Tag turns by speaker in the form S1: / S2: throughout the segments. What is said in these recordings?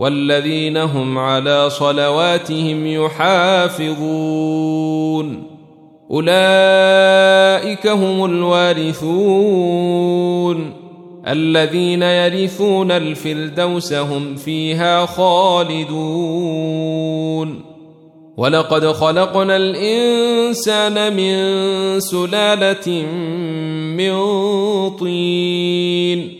S1: والذين هم على صلواتهم يحافظون. أولئك هم الوارثون. الذين يرثون الفردوس هم فيها خالدون. ولقد خلقنا الإنسان من سلالة من طين.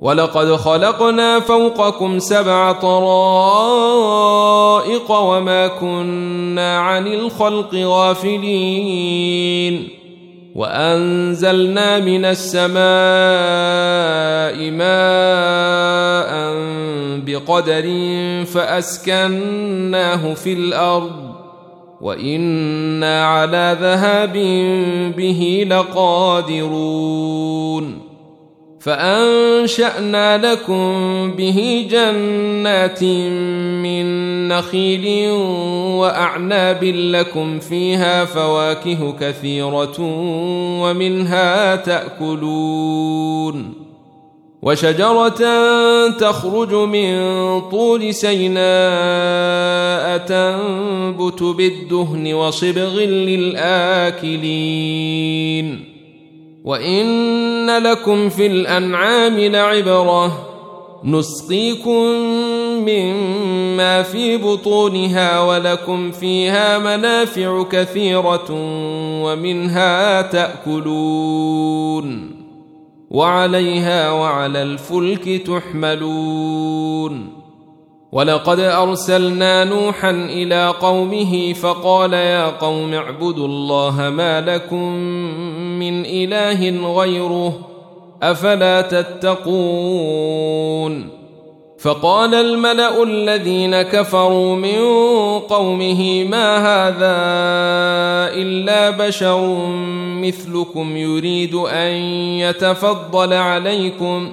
S1: ولقد خلقنا فوقكم سبع طرائق وما كنا عن الخلق غافلين. وأنزلنا من السماء ماء بقدر فأسكناه في الأرض. وإنا على ذهاب به لقادرون. فأنشأنا لكم به جنات من نخيل وأعناب لكم فيها فواكه كثيرة ومنها تأكلون وشجرة تخرج من طول سيناء تنبت بالدهن وصبغ للآكلين وان لكم في الانعام لعبره نسقيكم مما في بطونها ولكم فيها منافع كثيره ومنها تاكلون وعليها وعلى الفلك تحملون ولقد ارسلنا نوحا إلى قومه فقال يا قوم اعبدوا الله ما لكم من إله غيره أفلا تتقون فقال الملأ الذين كفروا من قومه ما هذا إلا بشر مثلكم يريد أن يتفضل عليكم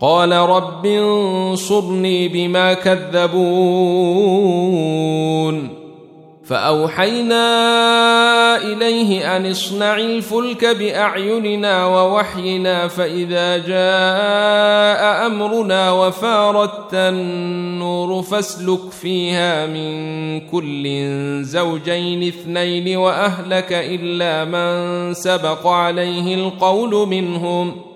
S1: قال رب انصرني بما كذبون. فأوحينا إليه أن اصنع الفلك بأعيننا ووحينا فإذا جاء أمرنا وفارت النور فاسلك فيها من كل زوجين اثنين وأهلك إلا من سبق عليه القول منهم.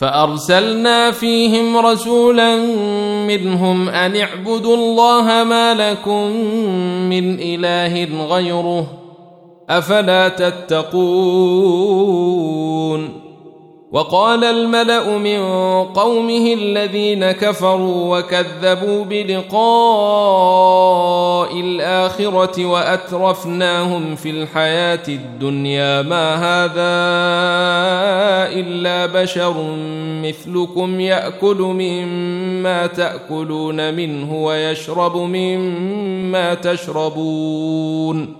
S1: فأرسلنا فيهم رسولا منهم أن اعبدوا الله ما لكم من إله غيره أفلا تتقون وقال الملأ من قومه الذين كفروا وكذبوا بلقاء الآخرة وأترفناهم في الحياة الدنيا ما هذا إلا بشر مثلكم يأكل مما تأكلون منه ويشرب مما تشربون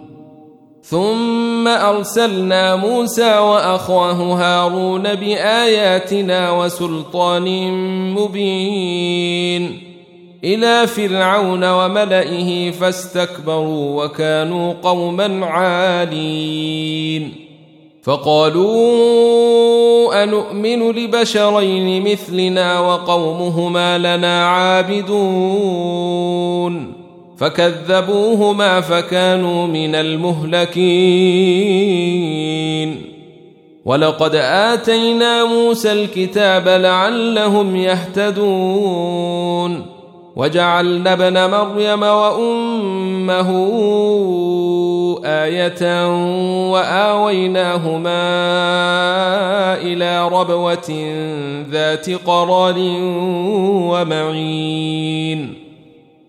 S1: ثم أرسلنا موسى واخاه هارون بآياتنا وسلطان مبين إلى فرعون وملئه فاستكبروا وكانوا قوما عالين فقالوا انومن لبشرين مثلنا وقومهما لنا عابدون فكذبوهما فكانوا من المهلكين. ولقد آتينا موسى الكتاب لعلهم يهتدون. وجعلنا ابن مريم وأمه آية وآويناهما إلى ربوة ذات قرار ومعين.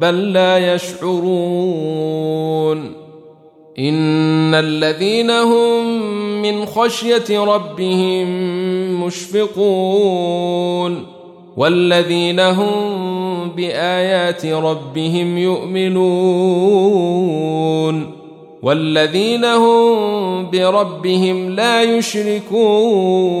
S1: بل لا يشعرون. إن الذين هم من خشية ربهم مشفقون. والذين هم بآيات ربهم يؤمنون. والذين هم بربهم لا يشركون.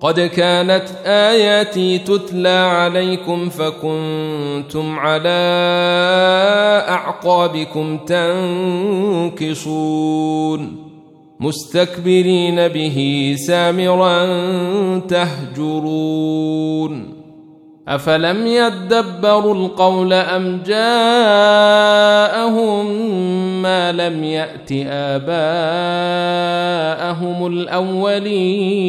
S1: قد كانت آياتي تتلى عليكم فكنتم على أعقابكم تنكصون مستكبرين به سامرا تهجرون أفلم يدبروا القول أم جاءهم ما لم يأت آباءهم الأولين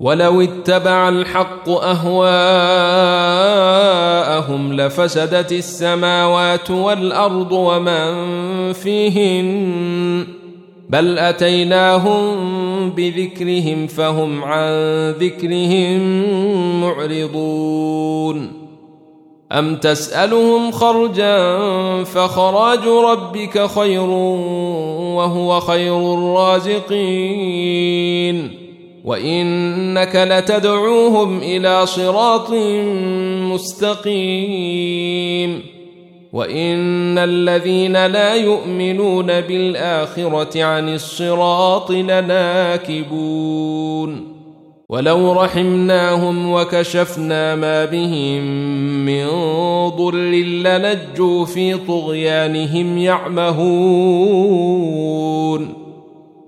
S1: ولو اتبع الحق أهواءهم لفسدت السماوات والأرض ومن فيهن بل أتيناهم بذكرهم فهم عن ذكرهم معرضون أم تسألهم خرجا فخراج ربك خير وهو خير الرازقين وإنك لتدعوهم إلى صراط مستقيم. وإن الذين لا يؤمنون بالآخرة عن الصراط لناكبون. ولو رحمناهم وكشفنا ما بهم من ضر لنجوا في طغيانهم يعمهون.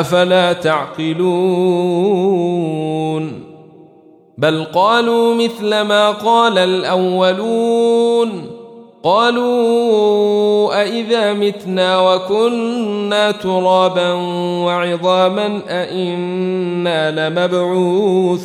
S1: أفلا تعقلون بل قالوا مثل ما قال الأولون قالوا أإذا متنا وكنا ترابا وعظاما أإنا لمبعوثون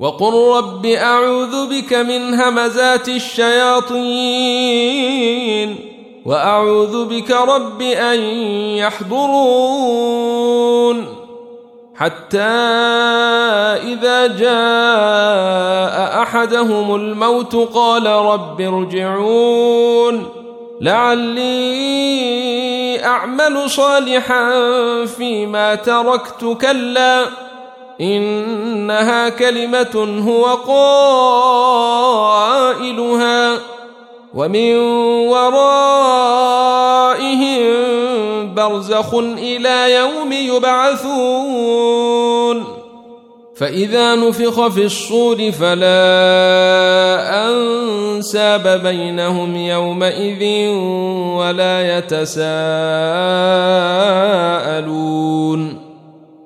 S1: وقل رب أعوذ بك من همزات الشياطين وأعوذ بك رب أن يحضرون حتى إذا جاء أحدهم الموت قال رب ارجعون لعلي أعمل صالحا فيما تركت كلا إنها كلمة هو قائلها ومن ورائهم برزخ إلى يوم يبعثون. فإذا نفخ في الصور فلا أنساب بينهم يومئذ ولا يتساءلون.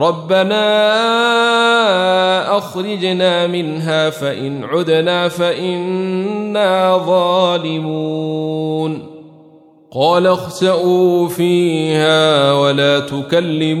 S1: ربنا أخرجنا منها فإن عدنا فإنا ظالمون. قال اخسئوا فيها ولا تكلمون.